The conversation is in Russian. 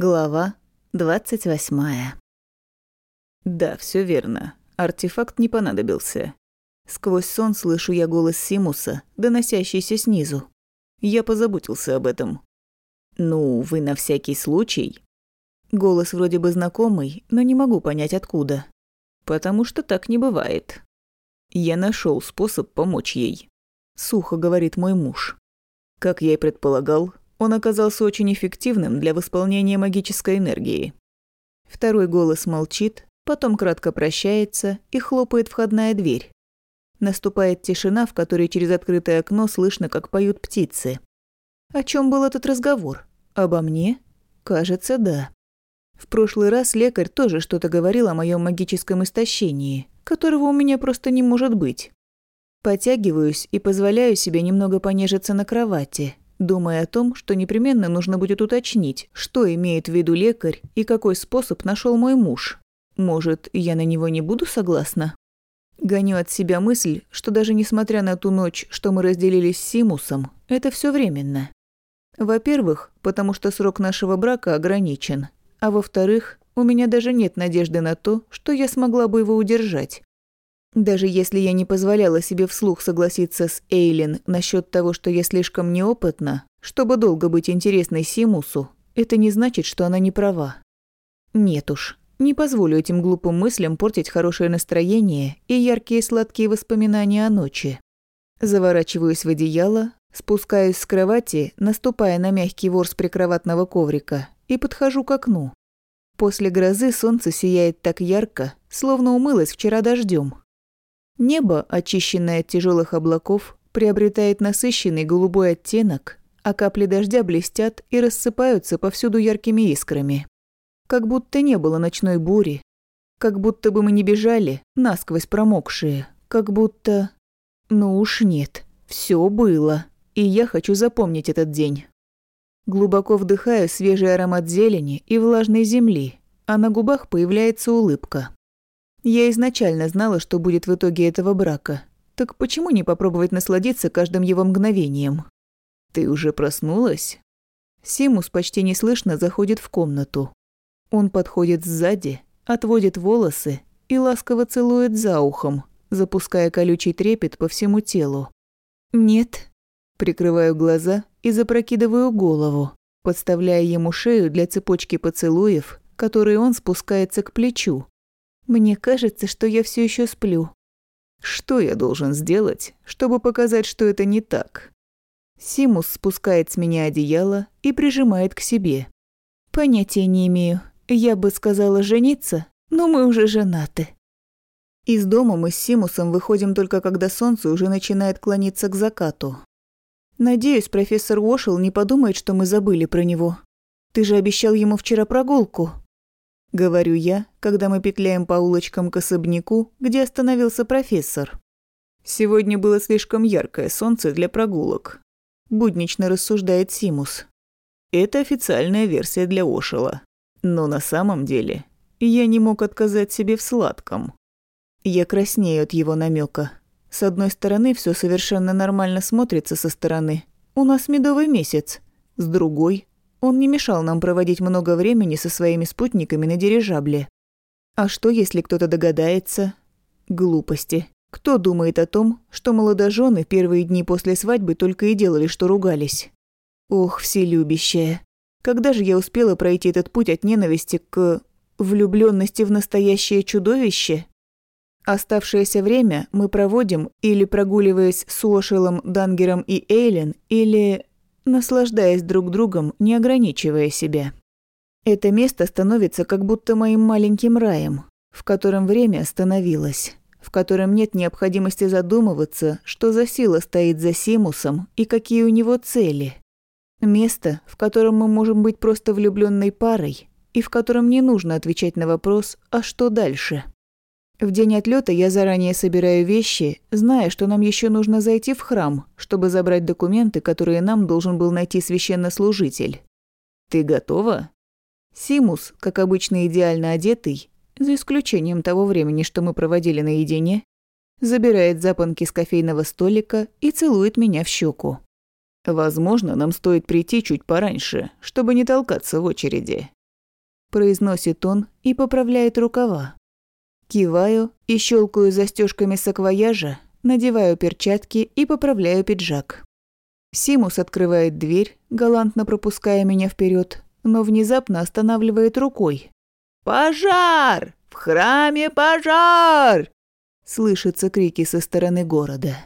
Глава 28. Да, все верно. Артефакт не понадобился. Сквозь сон слышу я голос Симуса, доносящийся снизу. Я позаботился об этом. Ну, вы на всякий случай. Голос вроде бы знакомый, но не могу понять откуда. Потому что так не бывает. Я нашел способ помочь ей. Сухо говорит мой муж. Как я и предполагал, он оказался очень эффективным для восполнения магической энергии. Второй голос молчит, потом кратко прощается и хлопает входная дверь. Наступает тишина, в которой через открытое окно слышно, как поют птицы. О чем был этот разговор? Обо мне? Кажется, да. В прошлый раз лекарь тоже что-то говорил о моем магическом истощении, которого у меня просто не может быть. Потягиваюсь и позволяю себе немного понежиться на кровати, думая о том, что непременно нужно будет уточнить, что имеет в виду лекарь и какой способ нашел мой муж. Может, я на него не буду согласна? Гоню от себя мысль, что даже несмотря на ту ночь, что мы разделились с Симусом, это все временно. Во-первых, потому что срок нашего брака ограничен, а во-вторых, у меня даже нет надежды на то, что я смогла бы его удержать. Даже если я не позволяла себе вслух согласиться с Эйлин насчет того, что я слишком неопытна, чтобы долго быть интересной Симусу, это не значит, что она не права. Нет уж, не позволю этим глупым мыслям портить хорошее настроение и яркие сладкие воспоминания о ночи. Заворачиваюсь в одеяло, спускаюсь с кровати, наступая на мягкий ворс прикроватного коврика, и подхожу к окну. После грозы солнце сияет так ярко, словно умылось вчера дождем. Небо, очищенное от тяжелых облаков, приобретает насыщенный голубой оттенок, а капли дождя блестят и рассыпаются повсюду яркими искрами. Как будто не было ночной бури, как будто бы мы не бежали, насквозь промокшие, как будто... Ну уж нет, все было, и я хочу запомнить этот день. Глубоко вдыхаю свежий аромат зелени и влажной земли, а на губах появляется улыбка. Я изначально знала, что будет в итоге этого брака. Так почему не попробовать насладиться каждым его мгновением? Ты уже проснулась? Симус почти неслышно заходит в комнату. Он подходит сзади, отводит волосы и ласково целует за ухом, запуская колючий трепет по всему телу. «Нет». Прикрываю глаза и запрокидываю голову, подставляя ему шею для цепочки поцелуев, которые он спускается к плечу, мне кажется, что я все еще сплю. Что я должен сделать, чтобы показать, что это не так? Симус спускает с меня одеяло и прижимает к себе. Понятия не имею. Я бы сказала жениться, но мы уже женаты. Из дома мы с Симусом выходим только когда солнце уже начинает клониться к закату. Надеюсь, профессор Уошел не подумает, что мы забыли про него. Ты же обещал ему вчера прогулку. — говорю я, когда мы петляем по улочкам к особняку, где остановился профессор. «Сегодня было слишком яркое солнце для прогулок», — буднично рассуждает Симус. «Это официальная версия для Ошела. Но на самом деле я не мог отказать себе в сладком». Я краснею от его намека. С одной стороны, все совершенно нормально смотрится со стороны. У нас медовый месяц. С другой, он не мешал нам проводить много времени со своими спутниками на дирижабле. А что, если кто-то догадается? Глупости. Кто думает о том, что молодожены первые дни после свадьбы только и делали, что ругались? Ох, вселюбящая. Когда же я успела пройти этот путь от ненависти к влюбленности в настоящее чудовище? Оставшееся время мы проводим или прогуливаясь с Уошелом, Дангером и Эйлен, или наслаждаясь друг другом, не ограничивая себя. Это место становится как будто моим маленьким раем, в котором время остановилось, в котором нет необходимости задумываться, что за сила стоит за Симусом и какие у него цели. Место, в котором мы можем быть просто влюбленной парой и в котором не нужно отвечать на вопрос «а что дальше?». В день отлета я заранее собираю вещи, зная, что нам еще нужно зайти в храм, чтобы забрать документы, которые нам должен был найти священнослужитель. Ты готова? Симус, как обычно идеально одетый, за исключением того времени, что мы проводили наедине, забирает запонки с кофейного столика и целует меня в щеку. Возможно, нам стоит прийти чуть пораньше, чтобы не толкаться в очереди. – произносит он и поправляет рукава. Киваю и щелкаю застежками саквояжа, надеваю перчатки и поправляю пиджак. Симус открывает дверь, галантно пропуская меня вперед, но внезапно останавливает рукой. «Пожар! В храме пожар!» Слышатся крики со стороны города.